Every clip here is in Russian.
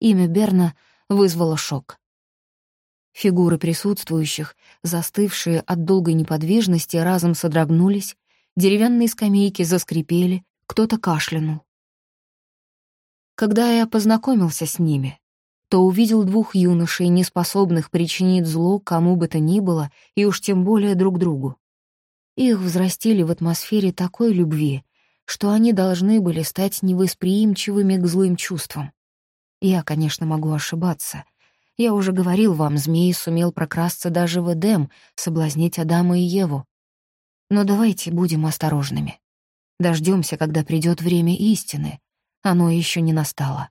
Имя Берна вызвало шок. Фигуры присутствующих, застывшие от долгой неподвижности, разом содрогнулись, деревянные скамейки заскрипели, кто-то кашлянул. Когда я познакомился с ними, то увидел двух юношей, неспособных причинить зло кому бы то ни было, и уж тем более друг другу. Их взрастили в атмосфере такой любви, что они должны были стать невосприимчивыми к злым чувствам. Я, конечно, могу ошибаться. Я уже говорил вам, змей сумел прокрасться даже в Эдем, соблазнить Адама и Еву. Но давайте будем осторожными. Дождемся, когда придет время истины. Оно еще не настало.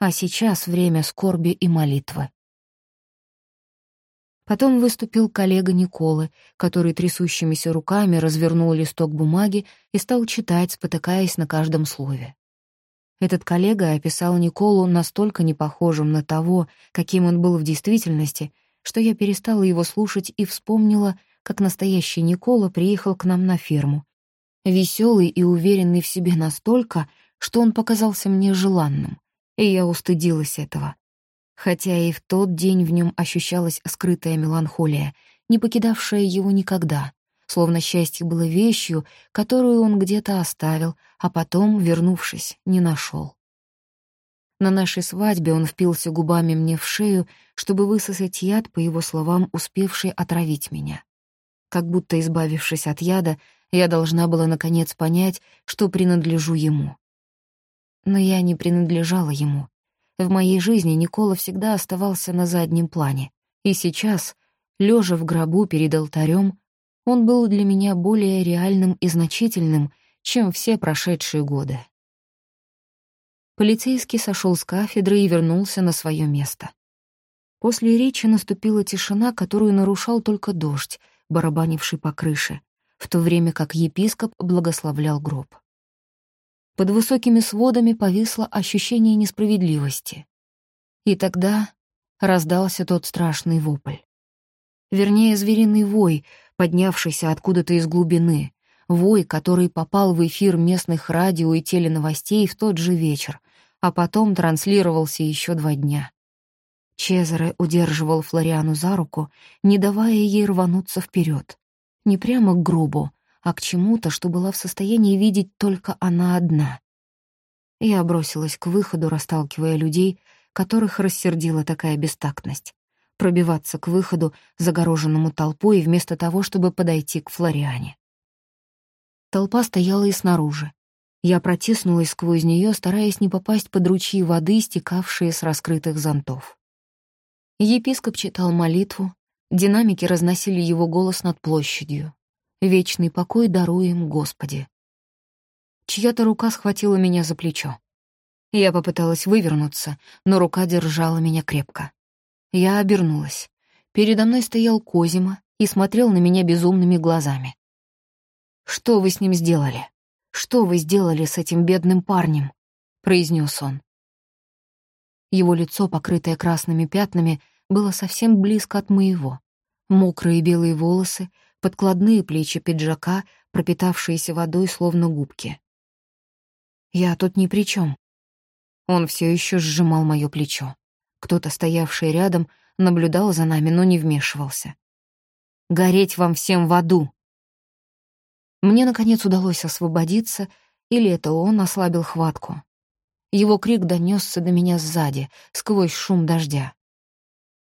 А сейчас время скорби и молитвы. Потом выступил коллега Николы, который трясущимися руками развернул листок бумаги и стал читать, спотыкаясь на каждом слове. Этот коллега описал Николу настолько непохожим на того, каким он был в действительности, что я перестала его слушать и вспомнила, как настоящий Никола приехал к нам на ферму. Веселый и уверенный в себе настолько, что он показался мне желанным и я устыдилась этого. Хотя и в тот день в нем ощущалась скрытая меланхолия, не покидавшая его никогда, словно счастье было вещью, которую он где-то оставил, а потом, вернувшись, не нашел. На нашей свадьбе он впился губами мне в шею, чтобы высосать яд, по его словам, успевший отравить меня. Как будто, избавившись от яда, я должна была наконец понять, что принадлежу ему. Но я не принадлежала ему. В моей жизни Никола всегда оставался на заднем плане. И сейчас, лежа в гробу перед алтарем, он был для меня более реальным и значительным, чем все прошедшие годы. Полицейский сошел с кафедры и вернулся на свое место. После речи наступила тишина, которую нарушал только дождь, барабанивший по крыше, в то время как епископ благословлял гроб. Под высокими сводами повисло ощущение несправедливости. И тогда раздался тот страшный вопль. Вернее, звериный вой, поднявшийся откуда-то из глубины, вой, который попал в эфир местных радио и теленовостей в тот же вечер, а потом транслировался еще два дня. Чезаре удерживал Флориану за руку, не давая ей рвануться вперед, не прямо к грубу, а к чему-то, что была в состоянии видеть только она одна. Я бросилась к выходу, расталкивая людей, которых рассердила такая бестактность. Пробиваться к выходу, загороженному толпой, вместо того, чтобы подойти к Флориане. Толпа стояла и снаружи. Я протиснулась сквозь нее, стараясь не попасть под ручьи воды, стекавшие с раскрытых зонтов. Епископ читал молитву, динамики разносили его голос над площадью. Вечный покой даруем, Господи. Чья-то рука схватила меня за плечо. Я попыталась вывернуться, но рука держала меня крепко. Я обернулась. Передо мной стоял Козима и смотрел на меня безумными глазами. «Что вы с ним сделали? Что вы сделали с этим бедным парнем?» — произнес он. Его лицо, покрытое красными пятнами, было совсем близко от моего. Мокрые белые волосы, подкладные плечи пиджака, пропитавшиеся водой, словно губки. «Я тут ни при чем. Он все еще сжимал мое плечо. Кто-то, стоявший рядом, наблюдал за нами, но не вмешивался. «Гореть вам всем в аду!» Мне, наконец, удалось освободиться, или это он ослабил хватку. Его крик донесся до меня сзади, сквозь шум дождя.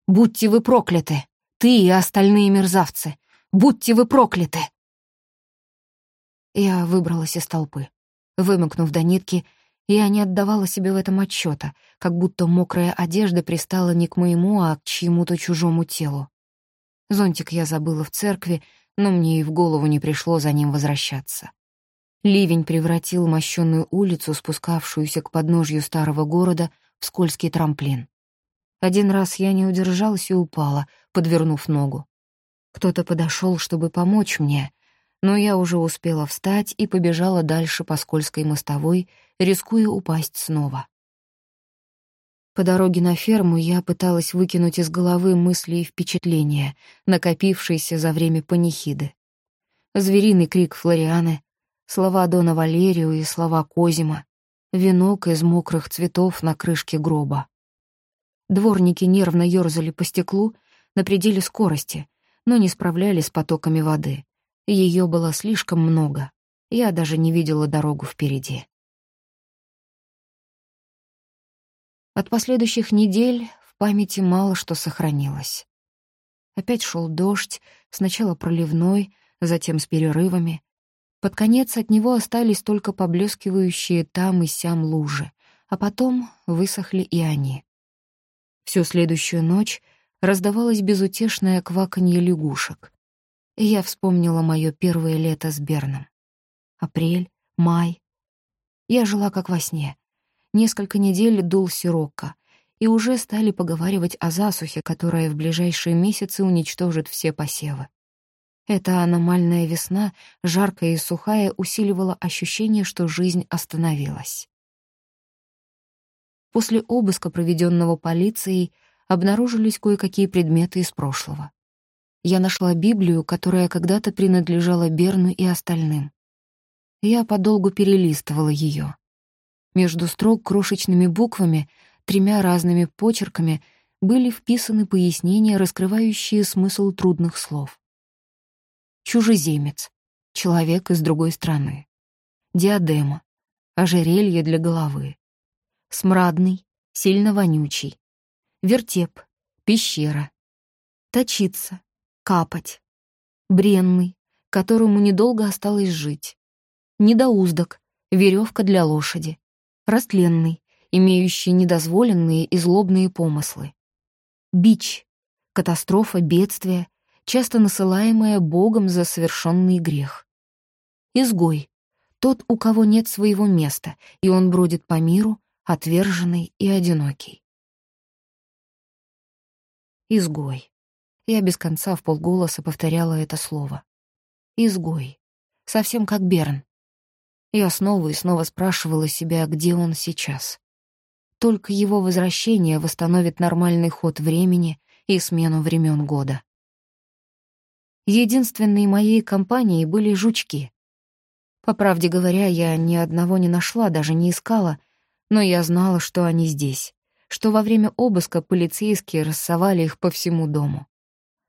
«Будьте вы прокляты! Ты и остальные мерзавцы! Будьте вы прокляты!» Я выбралась из толпы. Вымокнув до нитки, я не отдавала себе в этом отчета, как будто мокрая одежда пристала не к моему, а к чьему-то чужому телу. Зонтик я забыла в церкви, но мне и в голову не пришло за ним возвращаться. Ливень превратил мощенную улицу, спускавшуюся к подножью старого города, в скользкий трамплин. Один раз я не удержалась и упала, подвернув ногу. Кто-то подошел, чтобы помочь мне, но я уже успела встать и побежала дальше по скользкой мостовой, рискуя упасть снова. По дороге на ферму я пыталась выкинуть из головы мысли и впечатления, накопившиеся за время панихиды. Звериный крик Флорианы, слова Дона Валерию и слова Козима, венок из мокрых цветов на крышке гроба. Дворники нервно ёрзали по стеклу на пределе скорости, но не справлялись с потоками воды. Ее было слишком много. Я даже не видела дорогу впереди. От последующих недель в памяти мало что сохранилось. Опять шел дождь, сначала проливной, затем с перерывами. Под конец от него остались только поблескивающие там и сям лужи, а потом высохли и они. Всю следующую ночь раздавалось безутешное кваканье лягушек. И я вспомнила мое первое лето с Берном. Апрель, май. Я жила как во сне. Несколько недель дул сирокко, и уже стали поговаривать о засухе, которая в ближайшие месяцы уничтожит все посевы. Эта аномальная весна, жаркая и сухая, усиливала ощущение, что жизнь остановилась. После обыска, проведенного полицией, обнаружились кое-какие предметы из прошлого. Я нашла Библию, которая когда-то принадлежала Берну и остальным. Я подолгу перелистывала ее. Между строк крошечными буквами, тремя разными почерками, были вписаны пояснения, раскрывающие смысл трудных слов. Чужеземец, человек из другой страны. Диадема, ожерелье для головы. Смрадный, сильно вонючий. Вертеп, пещера. Точиться, капать. Бренный, которому недолго осталось жить. Недоуздок, веревка для лошади. Растленный, имеющий недозволенные и злобные помыслы. Бич, катастрофа, бедствие, часто насылаемое Богом за совершенный грех. Изгой, тот, у кого нет своего места, и он бродит по миру, отверженный и одинокий. Изгой. Я без конца в полголоса повторяла это слово. Изгой. Совсем как Берн. Я снова и снова спрашивала себя, где он сейчас. Только его возвращение восстановит нормальный ход времени и смену времен года. Единственной моей компанией были жучки. По правде говоря, я ни одного не нашла, даже не искала, но я знала, что они здесь что во время обыска полицейские рассовали их по всему дому.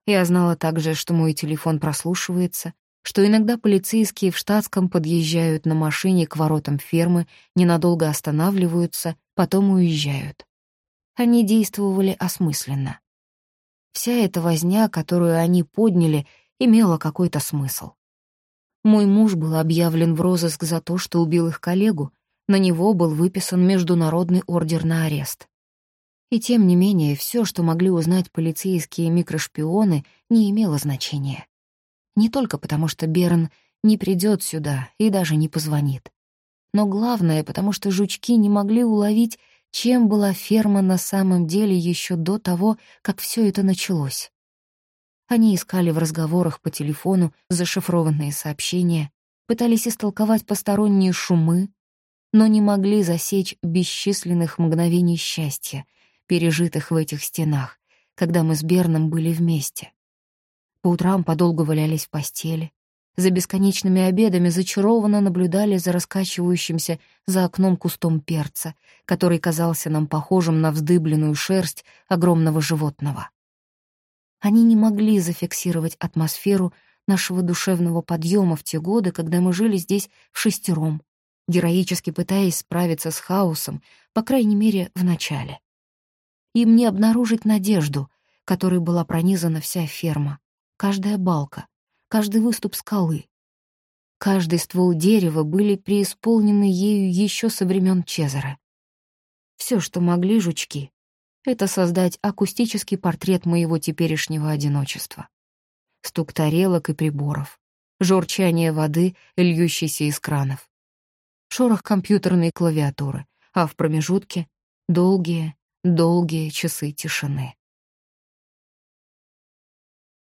Я знала также, что мой телефон прослушивается, что иногда полицейские в штатском подъезжают на машине к воротам фермы, ненадолго останавливаются, потом уезжают. Они действовали осмысленно. Вся эта возня, которую они подняли, имела какой-то смысл. Мой муж был объявлен в розыск за то, что убил их коллегу, на него был выписан международный ордер на арест. И тем не менее, все, что могли узнать полицейские микрошпионы, не имело значения. Не только потому, что Берн не придет сюда и даже не позвонит. Но главное, потому что жучки не могли уловить, чем была ферма на самом деле еще до того, как все это началось. Они искали в разговорах по телефону зашифрованные сообщения, пытались истолковать посторонние шумы, но не могли засечь бесчисленных мгновений счастья, пережитых в этих стенах, когда мы с Берном были вместе. По утрам подолгу валялись в постели, за бесконечными обедами зачарованно наблюдали за раскачивающимся за окном кустом перца, который казался нам похожим на вздыбленную шерсть огромного животного. Они не могли зафиксировать атмосферу нашего душевного подъема в те годы, когда мы жили здесь в шестером, героически пытаясь справиться с хаосом, по крайней мере, в начале им не обнаружить надежду, которой была пронизана вся ферма, каждая балка, каждый выступ скалы. Каждый ствол дерева были преисполнены ею еще со времен Чезара. Все, что могли жучки, это создать акустический портрет моего теперешнего одиночества. Стук тарелок и приборов, журчание воды, льющейся из кранов, шорох компьютерной клавиатуры, а в промежутке — долгие, долгие часы тишины.